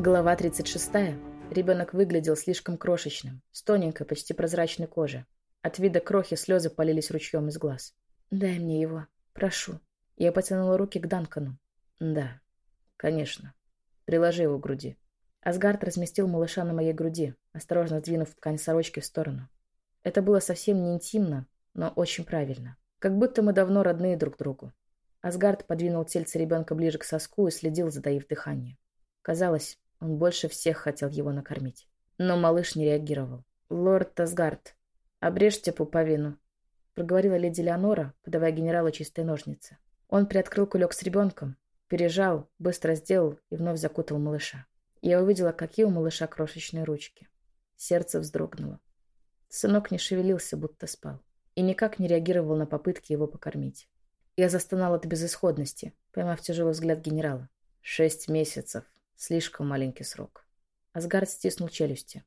Глава 36. Ребенок выглядел слишком крошечным, с тоненькой, почти прозрачной кожей. От вида крохи слезы полились ручьем из глаз. «Дай мне его. Прошу». Я потянула руки к Данкану. «Да, конечно. Приложи его к груди». Асгард разместил малыша на моей груди, осторожно сдвинув ткань сорочки в сторону. Это было совсем не интимно, но очень правильно. Как будто мы давно родные друг другу. Асгард подвинул тельце ребенка ближе к соску и следил, затаив дыхание. Казалось, он больше всех хотел его накормить. Но малыш не реагировал. «Лорд Тасгард, обрежьте пуповину», — проговорила леди Леонора, подавая генералу чистые ножницы. Он приоткрыл кулек с ребенком, пережал, быстро сделал и вновь закутал малыша. Я увидела, какие у малыша крошечные ручки. Сердце вздрогнуло. Сынок не шевелился, будто спал, и никак не реагировал на попытки его покормить. Я застонал от безысходности, поймав тяжелый взгляд генерала. «Шесть месяцев», Слишком маленький срок. Асгард стиснул челюсти.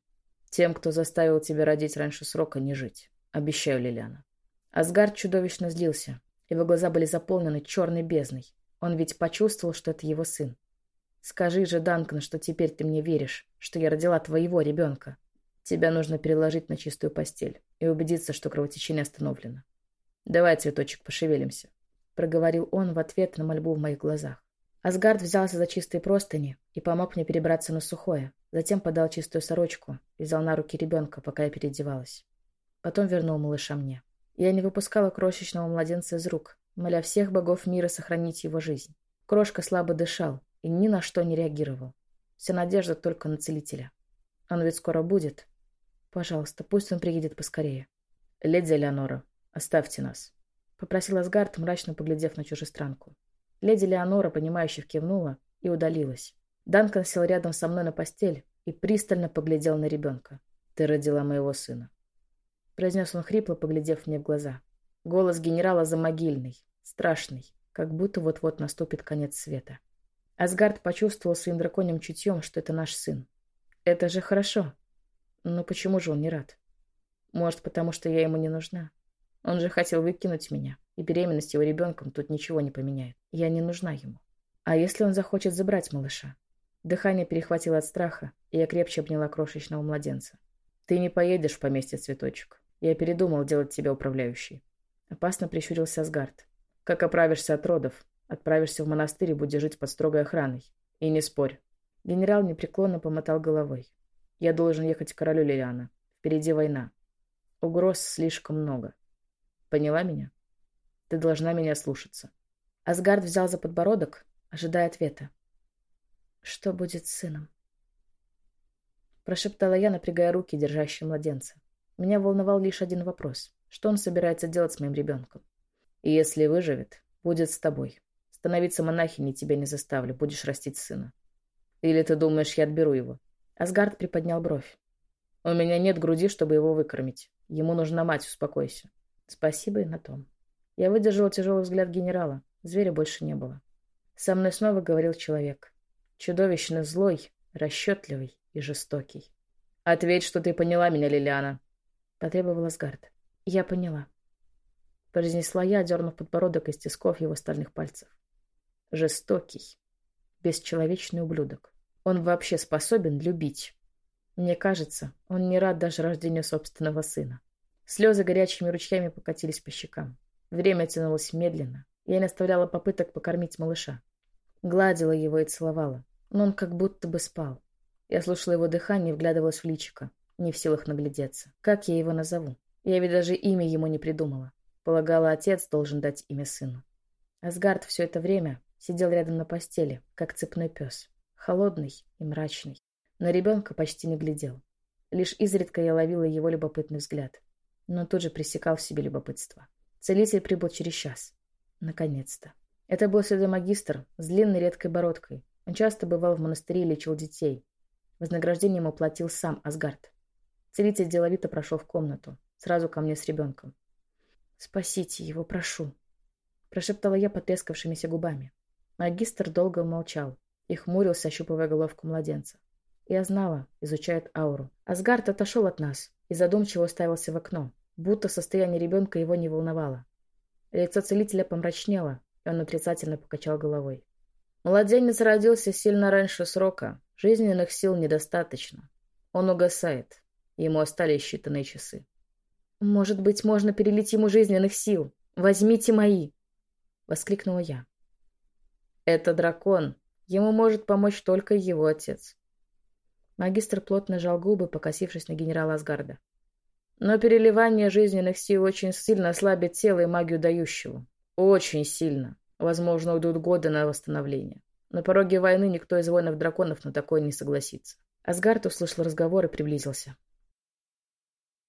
Тем, кто заставил тебя родить раньше срока, не жить. Обещаю, Лилиана. Асгард чудовищно злился. Его глаза были заполнены черной бездной. Он ведь почувствовал, что это его сын. Скажи же, Данкан, что теперь ты мне веришь, что я родила твоего ребенка. Тебя нужно переложить на чистую постель и убедиться, что кровотечение остановлено. Давай, цветочек, пошевелимся. Проговорил он в ответ на мольбу в моих глазах. Асгард взялся за чистые простыни и помог мне перебраться на сухое. Затем подал чистую сорочку и взял на руки ребенка, пока я переодевалась. Потом вернул малыша мне. Я не выпускала крошечного младенца из рук, моля всех богов мира сохранить его жизнь. Крошка слабо дышал и ни на что не реагировал. Вся надежда только на целителя. Он ведь скоро будет. Пожалуйста, пусть он приедет поскорее. Леди Леонора, оставьте нас. Попросил Асгард, мрачно поглядев на чужестранку. Леди Леонора, понимающе кивнула и удалилась. Данкан сел рядом со мной на постель и пристально поглядел на ребенка. «Ты родила моего сына», — произнес он хрипло, поглядев мне в глаза. Голос генерала замогильный, страшный, как будто вот-вот наступит конец света. Асгард почувствовал своим драконьим чутьем, что это наш сын. Это же хорошо. Но почему же он не рад? Может, потому что я ему не нужна? Он же хотел выкинуть меня, и беременность его ребенком тут ничего не поменяет. Я не нужна ему. А если он захочет забрать малыша? Дыхание перехватило от страха, и я крепче обняла крошечного младенца. Ты не поедешь в поместье цветочек. Я передумал делать тебя управляющей. Опасно прищурился Асгард. Как оправишься от родов, отправишься в монастырь и будешь жить под строгой охраной. И не спорь. Генерал непреклонно помотал головой. Я должен ехать к королю Лилиана. Впереди война. Угроз слишком много. Поняла меня? Ты должна меня слушаться. Асгард взял за подбородок, ожидая ответа. Что будет с сыном? Прошептала я, напрягая руки, держащие младенца. Меня волновал лишь один вопрос. Что он собирается делать с моим ребенком? И если выживет, будет с тобой. Становиться монахиней тебя не заставлю, будешь растить сына. Или ты думаешь, я отберу его? Асгард приподнял бровь. У меня нет груди, чтобы его выкормить. Ему нужна мать, успокойся. Спасибо и на том. Я выдержала тяжелый взгляд генерала. Зверя больше не было. Со мной снова говорил человек. Чудовищно злой, расчетливый и жестокий. «Ответь, что ты поняла меня, Лилиана!» — потребовал Асгард. «Я поняла», — произнесла я, дернув подбородок из тисков его стальных пальцев. «Жестокий, бесчеловечный ублюдок. Он вообще способен любить. Мне кажется, он не рад даже рождению собственного сына. Слезы горячими ручьями покатились по щекам. Время тянулось медленно. Я не оставляла попыток покормить малыша. Гладила его и целовала, но он как будто бы спал. Я слушала его дыхание и вглядывалась в личико, не в силах наглядеться. Как я его назову? Я ведь даже имя ему не придумала. Полагала, отец должен дать имя сыну. Асгард все это время сидел рядом на постели, как цепной пес. Холодный и мрачный. На ребенка почти не глядел. Лишь изредка я ловила его любопытный взгляд но тут же пресекал в себе любопытство. Целитель прибыл через час. Наконец-то. Это был магистр с длинной редкой бородкой. Он часто бывал в монастыре и лечил детей. Вознаграждение ему платил сам Асгард. Целитель деловито прошел в комнату, сразу ко мне с ребенком. «Спасите его, прошу», — прошептала я потрескавшимися губами. Магистр долго молчал и хмурился, ощупывая головку младенца. Я знала, изучает ауру. Асгард отошел от нас и задумчиво уставился в окно, будто состояние ребенка его не волновало. Лицо целителя помрачнело, и он отрицательно покачал головой. Младенец родился сильно раньше срока. Жизненных сил недостаточно. Он угасает. Ему остались считанные часы. «Может быть, можно перелить ему жизненных сил? Возьмите мои!» — воскликнула я. «Это дракон. Ему может помочь только его отец». Магистр плотно жал губы, покосившись на генерала Асгарда. «Но переливание жизненных сил очень сильно ослабит тело и магию дающего. Очень сильно. Возможно, уйдут годы на восстановление. На пороге войны никто из воинов драконов на такое не согласится». Асгард услышал разговор и приблизился.